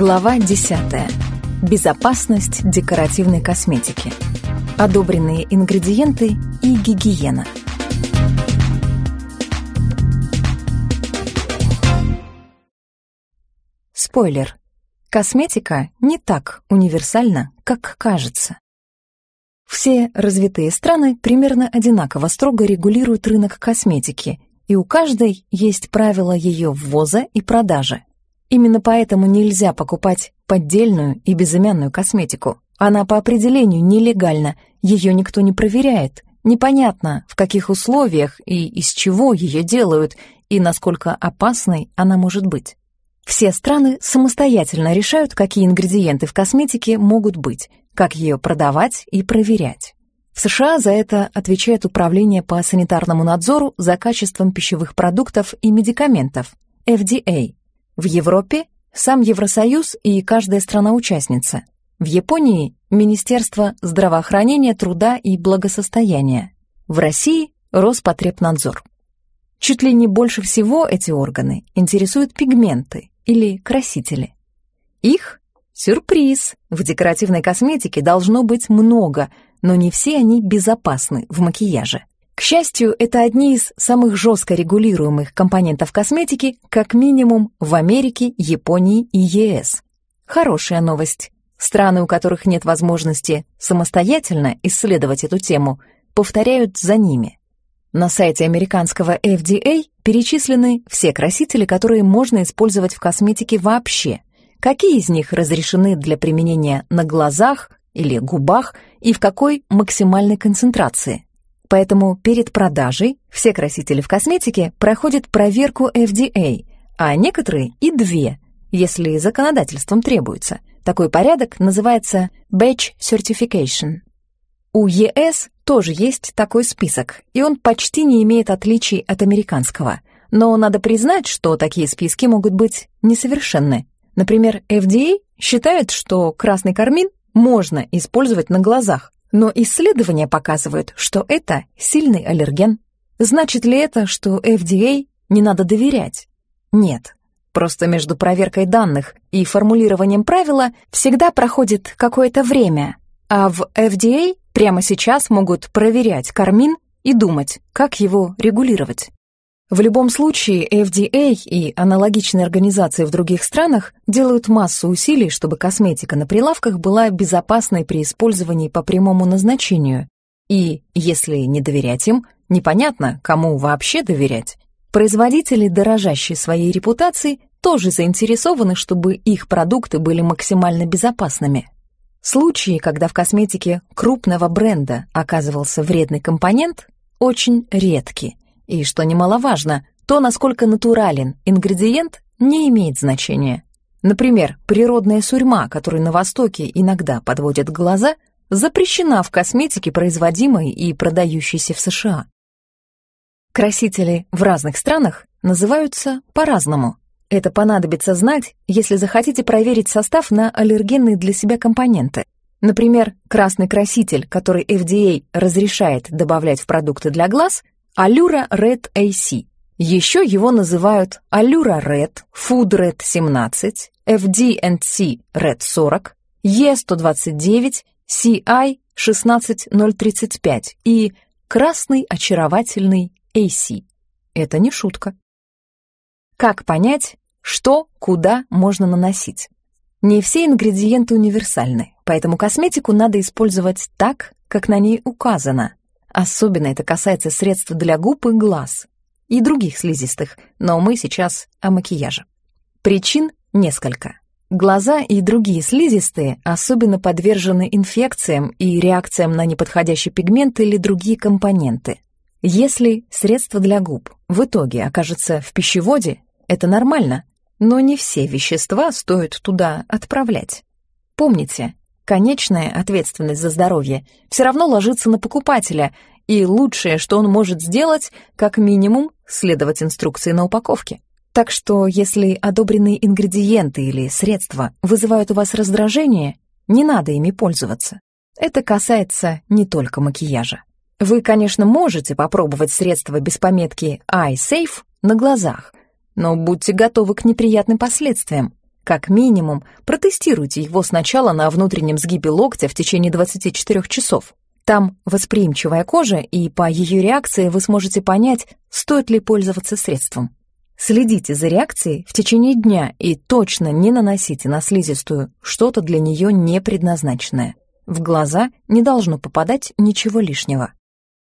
Глава 10. Безопасность декоративной косметики. Одобренные ингредиенты и гигиена. Спойлер. Косметика не так универсальна, как кажется. Все развитые страны примерно одинаково строго регулируют рынок косметики, и у каждой есть правила ее ввоза и продажи. Именно поэтому нельзя покупать поддельную и безымянную косметику. Она по определению нелегальна, ее никто не проверяет. Непонятно, в каких условиях и из чего ее делают, и насколько опасной она может быть. Все страны самостоятельно решают, какие ингредиенты в косметике могут быть, как ее продавать и проверять. В США за это отвечает Управление по санитарному надзору за качеством пищевых продуктов и медикаментов, FDA, в Европе – сам Евросоюз и каждая страна-участница. В Японии – Министерство здравоохранения, труда и благосостояния. В России – Роспотребнадзор. Чуть ли не больше всего эти органы интересуют пигменты или красители. Их – сюрприз. В декоративной косметике должно быть много, но не все они безопасны в макияже. К счастью, это одни из самых жестко регулируемых компонентов косметики, как минимум в Америке, Японии и ЕС. Хорошая новость. Страны, у которых нет возможности самостоятельно исследовать эту тему, повторяют за ними. На сайте американского FDA перечислены все красители, которые можно использовать в косметике вообще. Какие из них разрешены для применения на глазах или губах и в какой максимальной концентрации. Поэтому перед продажей все красители в косметике проходят проверку FDA, а некоторые и две, если законодательством требуется. Такой порядок называется Batch Certification. У ЕС тоже есть такой список, и он почти не имеет отличий от американского. Но надо признать, что такие списки могут быть несовершенны. Например, FDA считает, что красный кармин можно использовать на глазах, но исследования показывают, что это сильный аллерген. Значит ли это, что FDA не надо доверять? Нет. Просто между проверкой данных и формулированием правила всегда проходит какое-то время, а в FDA прямо сейчас могут проверять кармин и думать, как его регулировать. В любом случае, FDA и аналогичные организации в других странах делают массу усилий, чтобы косметика на прилавках была безопасной при использовании по прямому назначению. И, если не доверять им, непонятно, кому вообще доверять. Производители, дорожащие своей репутацией, тоже заинтересованы, чтобы их продукты были максимально безопасными. Случаи, когда в косметике крупного бренда оказывался вредный компонент, очень редки – и, что немаловажно, то, насколько натурален ингредиент, не имеет значения. Например, природная сурьма, которую на Востоке иногда подводят глаза, запрещена в косметике, производимой и продающейся в США. Красители в разных странах называются по-разному. Это понадобится знать, если захотите проверить состав на аллергенные для себя компоненты. Например, красный краситель, который FDA разрешает добавлять в продукты для глаз, Allura Red AC. Еще его называют Allura Red, Food Red 17, FD&C Red 40, E129, CI 16035 и красный очаровательный AC. Это не шутка. Как понять, что куда можно наносить? Не все ингредиенты универсальны, поэтому косметику надо использовать так, как на ней указано. Особенно это касается средств для губ и глаз и других слизистых, но мы сейчас о макияже. Причин несколько. Глаза и другие слизистые особенно подвержены инфекциям и реакциям на неподходящий пигмент или другие компоненты. Если средство для губ в итоге окажется в пищеводе, это нормально, но не все вещества стоит туда отправлять. Помните, Конечная ответственность за здоровье все равно ложится на покупателя, и лучшее, что он может сделать, как минимум, следовать инструкции на упаковке. Так что, если одобренные ингредиенты или средства вызывают у вас раздражение, не надо ими пользоваться. Это касается не только макияжа. Вы, конечно, можете попробовать средства без пометки «Eye Safe» на глазах, но будьте готовы к неприятным последствиям. Как минимум, протестируйте его сначала на внутреннем сгибе локтя в течение 24 часов. Там восприимчивая кожа, и по ее реакции вы сможете понять, стоит ли пользоваться средством. Следите за реакцией в течение дня и точно не наносите на слизистую что-то для нее не предназначенное. В глаза не должно попадать ничего лишнего.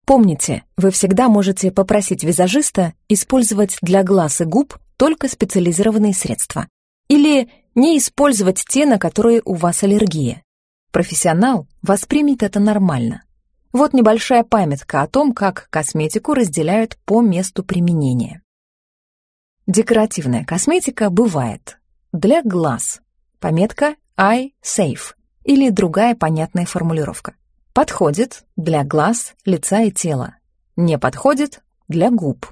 Помните, вы всегда можете попросить визажиста использовать для глаз и губ только специализированные средства. Или не использовать те, на которые у вас аллергия. Профессионал воспримет это нормально. Вот небольшая памятка о том, как косметику разделяют по месту применения. Декоративная косметика бывает для глаз. Пометка Eye Safe или другая понятная формулировка. Подходит для глаз, лица и тела. Не подходит для губ.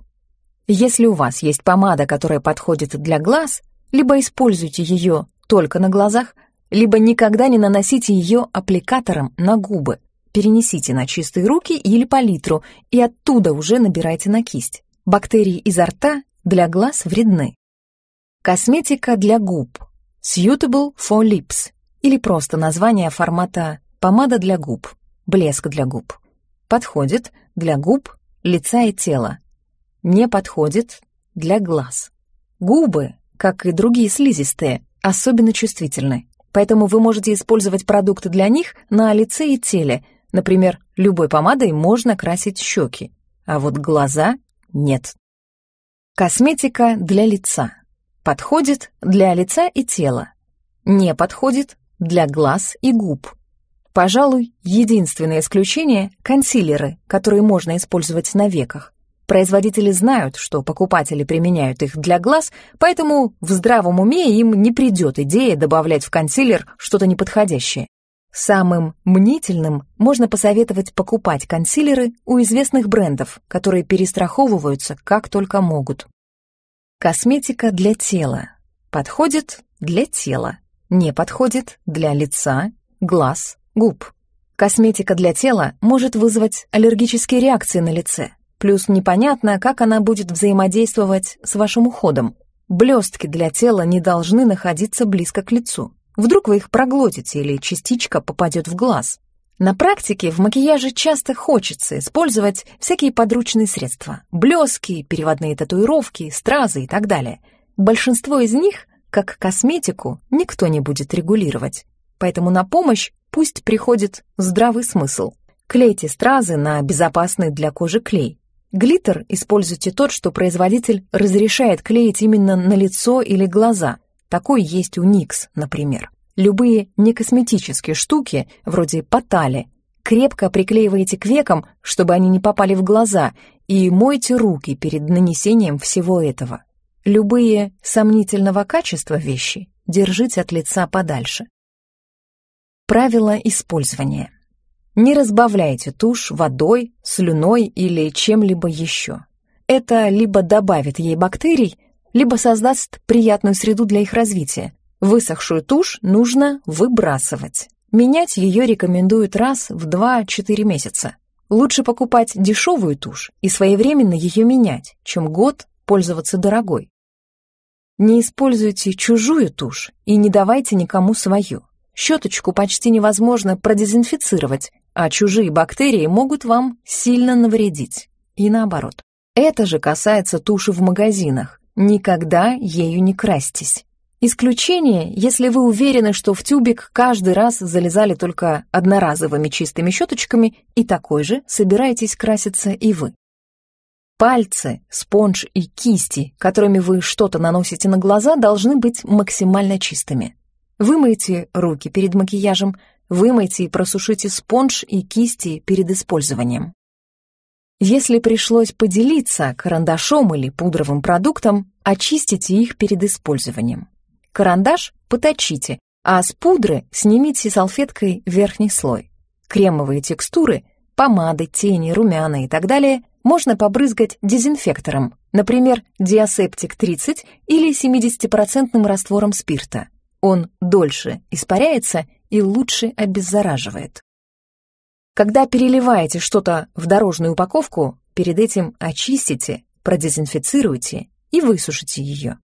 Если у вас есть помада, которая подходит для глаз, либо используйте ее только на глазах, либо никогда не наносите ее аппликатором на губы. Перенесите на чистые руки или палитру и оттуда уже набирайте на кисть. Бактерии изо рта для глаз вредны. Косметика для губ. Suitable for lips или просто название формата помада для губ, блеск для губ. Подходит для губ, лица и тела. Не подходит для глаз. Губы как и другие слизистые, особенно чувствительны. Поэтому вы можете использовать продукты для них на лице и теле. Например, любой помадой можно красить щеки, а вот глаза нет. Косметика для лица. Подходит для лица и тела. Не подходит для глаз и губ. Пожалуй, единственное исключение – консилеры, которые можно использовать на веках. Производители знают, что покупатели применяют их для глаз, поэтому в здравом уме им не придет идея добавлять в консилер что-то неподходящее. Самым мнительным можно посоветовать покупать консилеры у известных брендов, которые перестраховываются как только могут. Косметика для тела. Подходит для тела. Не подходит для лица, глаз, губ. Косметика для тела может вызвать аллергические реакции на лице, Плюс непонятно, как она будет взаимодействовать с вашим уходом. Блестки для тела не должны находиться близко к лицу. Вдруг вы их проглотите или частичка попадет в глаз. На практике в макияже часто хочется использовать всякие подручные средства. Блески, переводные татуировки, стразы и так далее. Большинство из них, как косметику, никто не будет регулировать. Поэтому на помощь пусть приходит здравый смысл. Клейте стразы на безопасный для кожи клей. Глиттер используйте тот, что производитель разрешает клеить именно на лицо или глаза. Такой есть у NYX, например. Любые некосметические штуки, вроде потали, крепко приклеиваете к векам, чтобы они не попали в глаза, и мойте руки перед нанесением всего этого. Любые сомнительного качества вещи держите от лица подальше. Правила использования. Не разбавляйте тушь водой, слюной или чем-либо еще. Это либо добавит ей бактерий, либо создаст приятную среду для их развития. Высохшую тушь нужно выбрасывать. Менять ее рекомендуют раз в 2-4 месяца. Лучше покупать дешевую тушь и своевременно ее менять, чем год пользоваться дорогой. Не используйте чужую тушь и не давайте никому свою. Щеточку почти невозможно продезинфицировать, а чужие бактерии могут вам сильно навредить. И наоборот. Это же касается туши в магазинах. Никогда ею не крастись. Исключение, если вы уверены, что в тюбик каждый раз залезали только одноразовыми чистыми щеточками, и такой же собираетесь краситься и вы. Пальцы, спонж и кисти, которыми вы что-то наносите на глаза, должны быть максимально чистыми. Вымойте руки перед макияжем, Вымойте и просушите спонж и кисти перед использованием. Если пришлось поделиться карандашом или пудровым продуктом, очистите их перед использованием. Карандаш поточите, а с пудры снимите салфеткой верхний слой. Кремовые текстуры, помады, тени, румяна и так далее можно побрызгать дезинфектором, например, диасептик 30 или 70% раствором спирта. Он дольше испаряется и лучше обеззараживает. Когда переливаете что-то в дорожную упаковку, перед этим очистите, продезинфицируйте и высушите ее.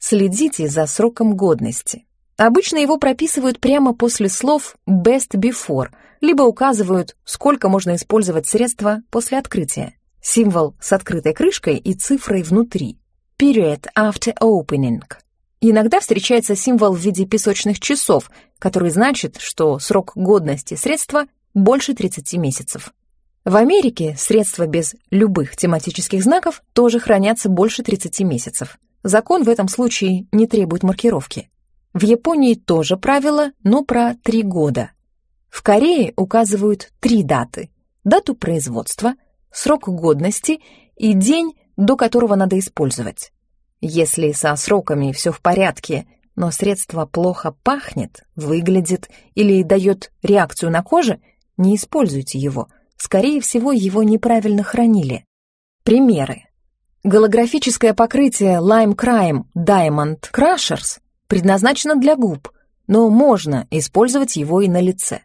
Следите за сроком годности. Обычно его прописывают прямо после слов «best before», либо указывают, сколько можно использовать средства после открытия. Символ с открытой крышкой и цифрой внутри. Period after opening. Иногда встречается символ в виде песочных часов, который значит, что срок годности средства больше 30 месяцев. В Америке средства без любых тематических знаков тоже хранятся больше 30 месяцев. Закон в этом случае не требует маркировки. В Японии тоже правило, но про три года. В Корее указывают три даты. Дату производства, срок годности и день, до которого надо использовать. Если со сроками все в порядке, но средство плохо пахнет, выглядит или дает реакцию на коже, не используйте его – Скорее всего, его неправильно хранили. Примеры. Голографическое покрытие Lime Crime Diamond Crushers предназначено для губ, но можно использовать его и на лице.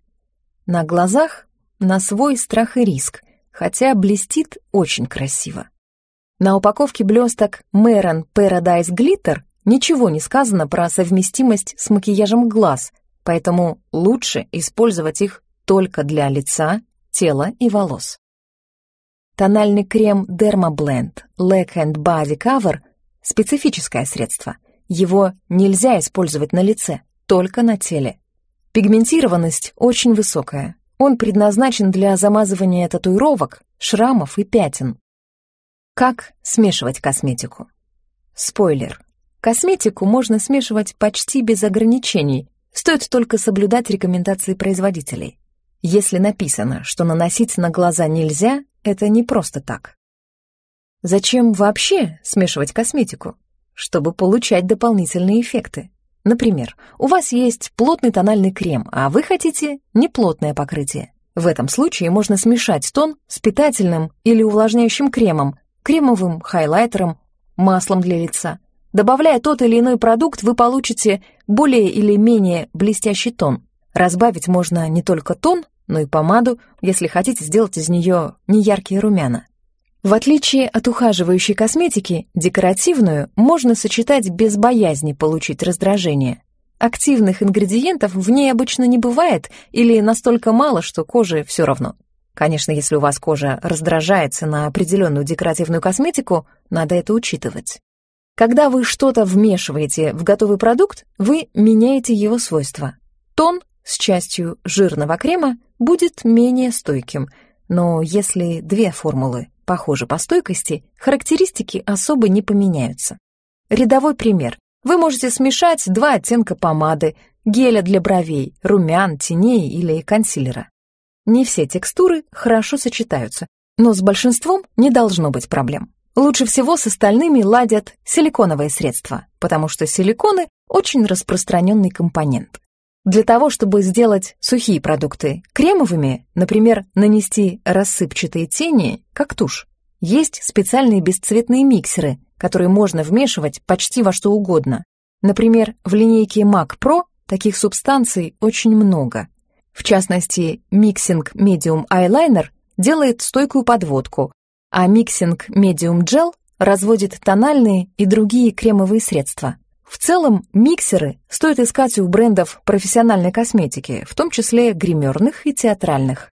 На глазах на свой страх и риск, хотя блестит очень красиво. На упаковке блесток Maron Paradise Glitter ничего не сказано про совместимость с макияжем глаз, поэтому лучше использовать их только для лица тела и волос. Тональный крем Dermablend Lack and Body Cover – специфическое средство. Его нельзя использовать на лице, только на теле. Пигментированность очень высокая. Он предназначен для замазывания татуировок, шрамов и пятен. Как смешивать косметику? Спойлер. Косметику можно смешивать почти без ограничений, стоит только соблюдать рекомендации производителей. Если написано, что наносить на глаза нельзя, это не просто так. Зачем вообще смешивать косметику? Чтобы получать дополнительные эффекты. Например, у вас есть плотный тональный крем, а вы хотите неплотное покрытие. В этом случае можно смешать тон с питательным или увлажняющим кремом, кремовым хайлайтером, маслом для лица. Добавляя тот или иной продукт, вы получите более или менее блестящий тон. Разбавить можно не только тон, но и помаду, если хотите сделать из нее неяркие румяна. В отличие от ухаживающей косметики, декоративную можно сочетать без боязни получить раздражение. Активных ингредиентов в ней обычно не бывает или настолько мало, что коже все равно. Конечно, если у вас кожа раздражается на определенную декоративную косметику, надо это учитывать. Когда вы что-то вмешиваете в готовый продукт, вы меняете его свойства. Тон с частью жирного крема будет менее стойким, но если две формулы похожи по стойкости, характеристики особо не поменяются. Рядовой пример. Вы можете смешать два оттенка помады, геля для бровей, румян, теней или консилера. Не все текстуры хорошо сочетаются, но с большинством не должно быть проблем. Лучше всего с остальными ладят силиконовые средства, потому что силиконы – очень распространенный компонент. Для того, чтобы сделать сухие продукты кремовыми, например, нанести рассыпчатые тени, как тушь, есть специальные бесцветные миксеры, которые можно вмешивать почти во что угодно. Например, в линейке MAC Pro таких субстанций очень много. В частности, Mixing Medium Eyeliner делает стойкую подводку, а Mixing Medium Gel разводит тональные и другие кремовые средства. В целом, миксеры стоит искать у брендов профессиональной косметики, в том числе гримерных и театральных.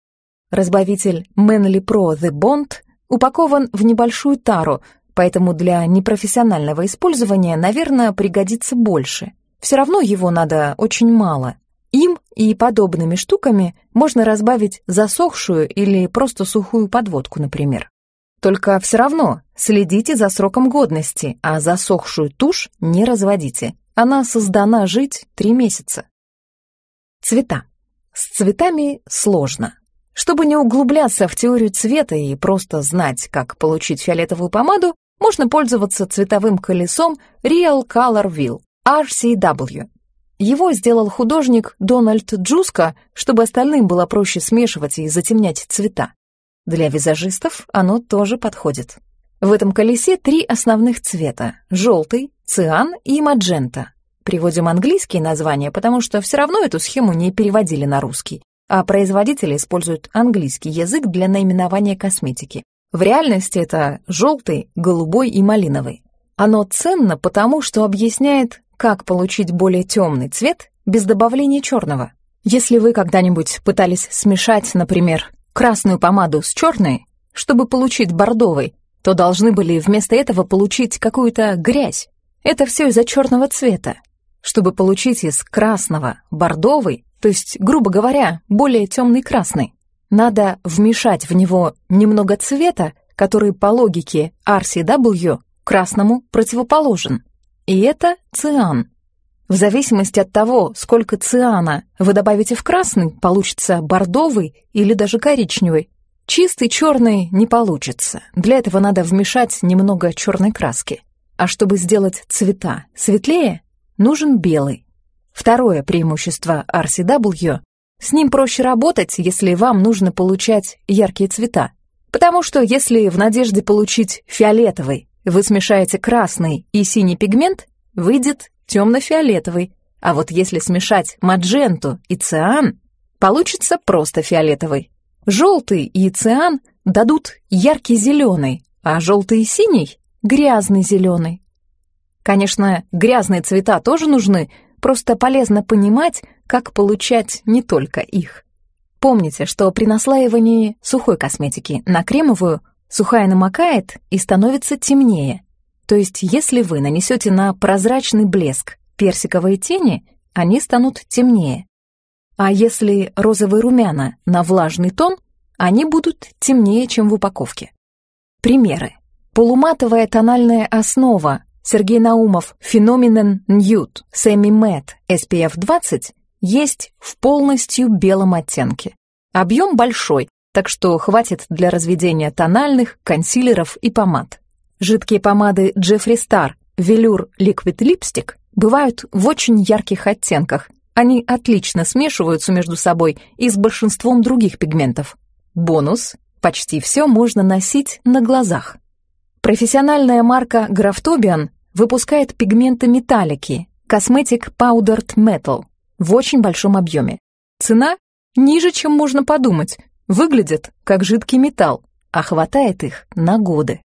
Разбавитель Manly Pro The Bond упакован в небольшую тару, поэтому для непрофессионального использования, наверное, пригодится больше. Все равно его надо очень мало. Им и подобными штуками можно разбавить засохшую или просто сухую подводку, например. Только все равно следите за сроком годности, а засохшую тушь не разводите. Она создана жить три месяца. Цвета. С цветами сложно. Чтобы не углубляться в теорию цвета и просто знать, как получить фиолетовую помаду, можно пользоваться цветовым колесом Real Color Wheel, RCW. Его сделал художник Дональд Джуско, чтобы остальным было проще смешивать и затемнять цвета. Для визажистов оно тоже подходит. В этом колесе три основных цвета – желтый, циан и маджента. Приводим английские названия, потому что все равно эту схему не переводили на русский, а производители используют английский язык для наименования косметики. В реальности это желтый, голубой и малиновый. Оно ценно потому, что объясняет, как получить более темный цвет без добавления черного. Если вы когда-нибудь пытались смешать, например, красную помаду с черной, чтобы получить бордовый, то должны были вместо этого получить какую-то грязь. Это все из-за черного цвета. Чтобы получить из красного бордовый, то есть, грубо говоря, более темный красный, надо вмешать в него немного цвета, который по логике RCW красному противоположен. И это циан. В зависимости от того, сколько циана вы добавите в красный, получится бордовый или даже коричневый. Чистый черный не получится. Для этого надо вмешать немного черной краски. А чтобы сделать цвета светлее, нужен белый. Второе преимущество RCW — с ним проще работать, если вам нужно получать яркие цвета. Потому что если в надежде получить фиолетовый вы смешаете красный и синий пигмент, выйдет темно-фиолетовый. А вот если смешать мадженту и циан, получится просто фиолетовый. Желтый и циан дадут яркий зеленый, а желтый и синий — грязный зеленый. Конечно, грязные цвета тоже нужны, просто полезно понимать, как получать не только их. Помните, что при наслаивании сухой косметики на кремовую сухая намокает и становится темнее. То есть, если вы нанесете на прозрачный блеск персиковые тени, они станут темнее. А если розовые румяна на влажный тон, они будут темнее, чем в упаковке. Примеры. Полуматовая тональная основа Сергей Наумов Phenomenon Nude Semi Matte SPF 20 есть в полностью белом оттенке. Объем большой, так что хватит для разведения тональных, консилеров и помад. Жидкие помады Jeffree Star Velour Liquid Lipstick бывают в очень ярких оттенках. Они отлично смешиваются между собой и с большинством других пигментов. Бонус – почти все можно носить на глазах. Профессиональная марка Graftobian выпускает пигменты металлики Cosmetic Powdered Metal в очень большом объеме. Цена ниже, чем можно подумать, выглядят как жидкий металл, а хватает их на годы.